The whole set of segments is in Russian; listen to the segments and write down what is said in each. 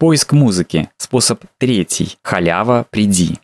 Поиск музыки. Способ третий. Халява, приди.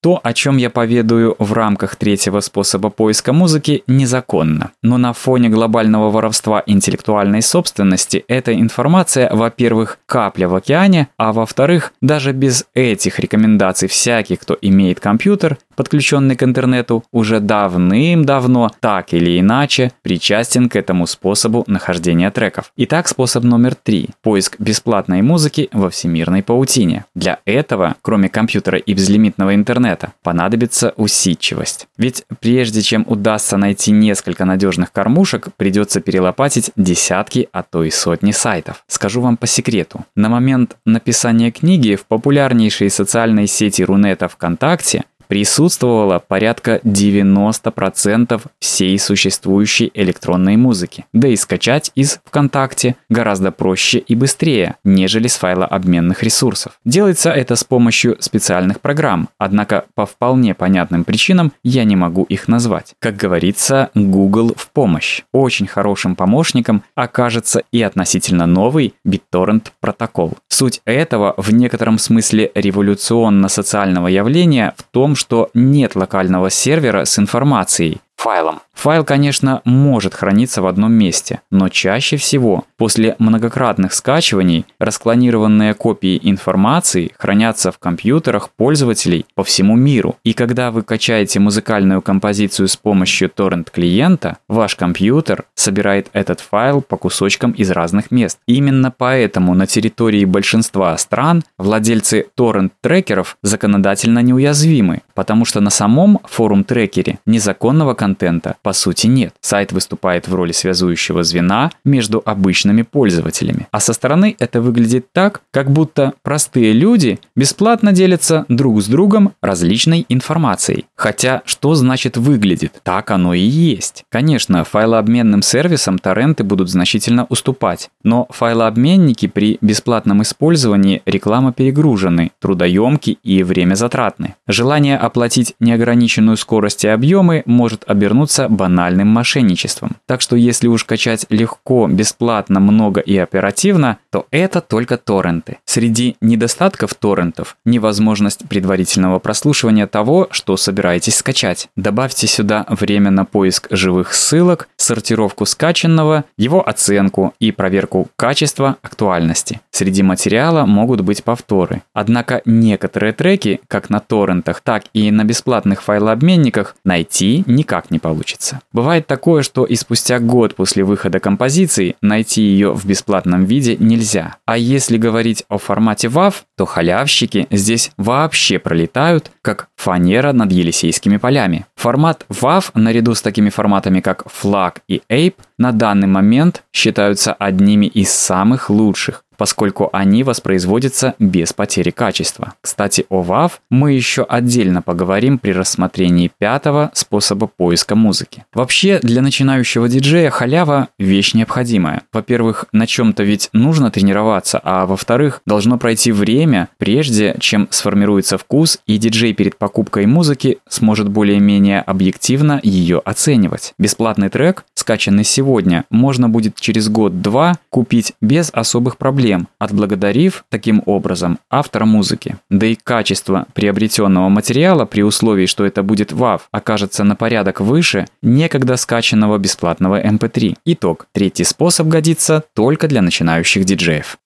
То, о чем я поведаю в рамках третьего способа поиска музыки, незаконно. Но на фоне глобального воровства интеллектуальной собственности эта информация, во-первых, капля в океане, а во-вторых, даже без этих рекомендаций всякий, кто имеет компьютер, подключенный к интернету, уже давным-давно, так или иначе, причастен к этому способу нахождения треков. Итак, способ номер три – поиск бесплатной музыки во всемирной паутине. Для этого, кроме компьютера и безлимитного интернета, понадобится усидчивость. Ведь прежде чем удастся найти несколько надежных кормушек, придется перелопатить десятки, а то и сотни сайтов. Скажу вам по секрету. На момент написания книги в популярнейшей социальной сети Рунета ВКонтакте присутствовало порядка 90% всей существующей электронной музыки. Да и скачать из ВКонтакте гораздо проще и быстрее, нежели с файлообменных ресурсов. Делается это с помощью специальных программ, однако по вполне понятным причинам я не могу их назвать. Как говорится, Google в помощь. Очень хорошим помощником окажется и относительно новый BitTorrent протокол. Суть этого в некотором смысле революционно-социального явления в том, что нет локального сервера с информацией, файлом. Файл, конечно, может храниться в одном месте, но чаще всего после многократных скачиваний расклонированные копии информации хранятся в компьютерах пользователей по всему миру. И когда вы качаете музыкальную композицию с помощью торрент-клиента, ваш компьютер собирает этот файл по кусочкам из разных мест. Именно поэтому на территории большинства стран владельцы торрент-трекеров законодательно неуязвимы, потому что на самом форум-трекере незаконного контента по сути нет. Сайт выступает в роли связующего звена между обычными пользователями. А со стороны это выглядит так, как будто простые люди бесплатно делятся друг с другом различной информацией. Хотя, что значит выглядит? Так оно и есть. Конечно, файлообменным сервисам торренты будут значительно уступать, но файлообменники при бесплатном использовании реклама перегружены, трудоемки и время затратны. Желание оплатить неограниченную скорость и объемы может обернуться банальным мошенничеством. Так что если уж качать легко, бесплатно, много и оперативно, то это только торренты. Среди недостатков торрентов – невозможность предварительного прослушивания того, что собираетесь скачать. Добавьте сюда время на поиск живых ссылок, сортировку скачанного, его оценку и проверку качества актуальности. Среди материала могут быть повторы. Однако некоторые треки, как на торрентах, так и на бесплатных файлообменниках, найти никак не получится. Бывает такое, что и спустя год после выхода композиции найти ее в бесплатном виде нельзя. А если говорить о формате WAV, то халявщики здесь вообще пролетают, как фанера над Елисейскими полями. Формат WAV наряду с такими форматами, как FLAC и APE, на данный момент считаются одними из самых лучших, поскольку они воспроизводятся без потери качества. Кстати, о WAV мы еще отдельно поговорим при рассмотрении пятого способа поиска музыки. Вообще, для начинающего диджея халява – вещь необходимая. Во-первых, на чем-то ведь нужно тренироваться, а во-вторых, должно пройти время, прежде чем сформируется вкус, и диджей перед покупкой музыки сможет более-менее объективно ее оценивать. Бесплатный трек, скачанный сегодня, можно будет через год-два купить без особых проблем отблагодарив таким образом автора музыки. Да и качество приобретенного материала при условии, что это будет WAV, окажется на порядок выше некогда скачанного бесплатного MP3. Итог. Третий способ годится только для начинающих диджеев.